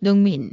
농민.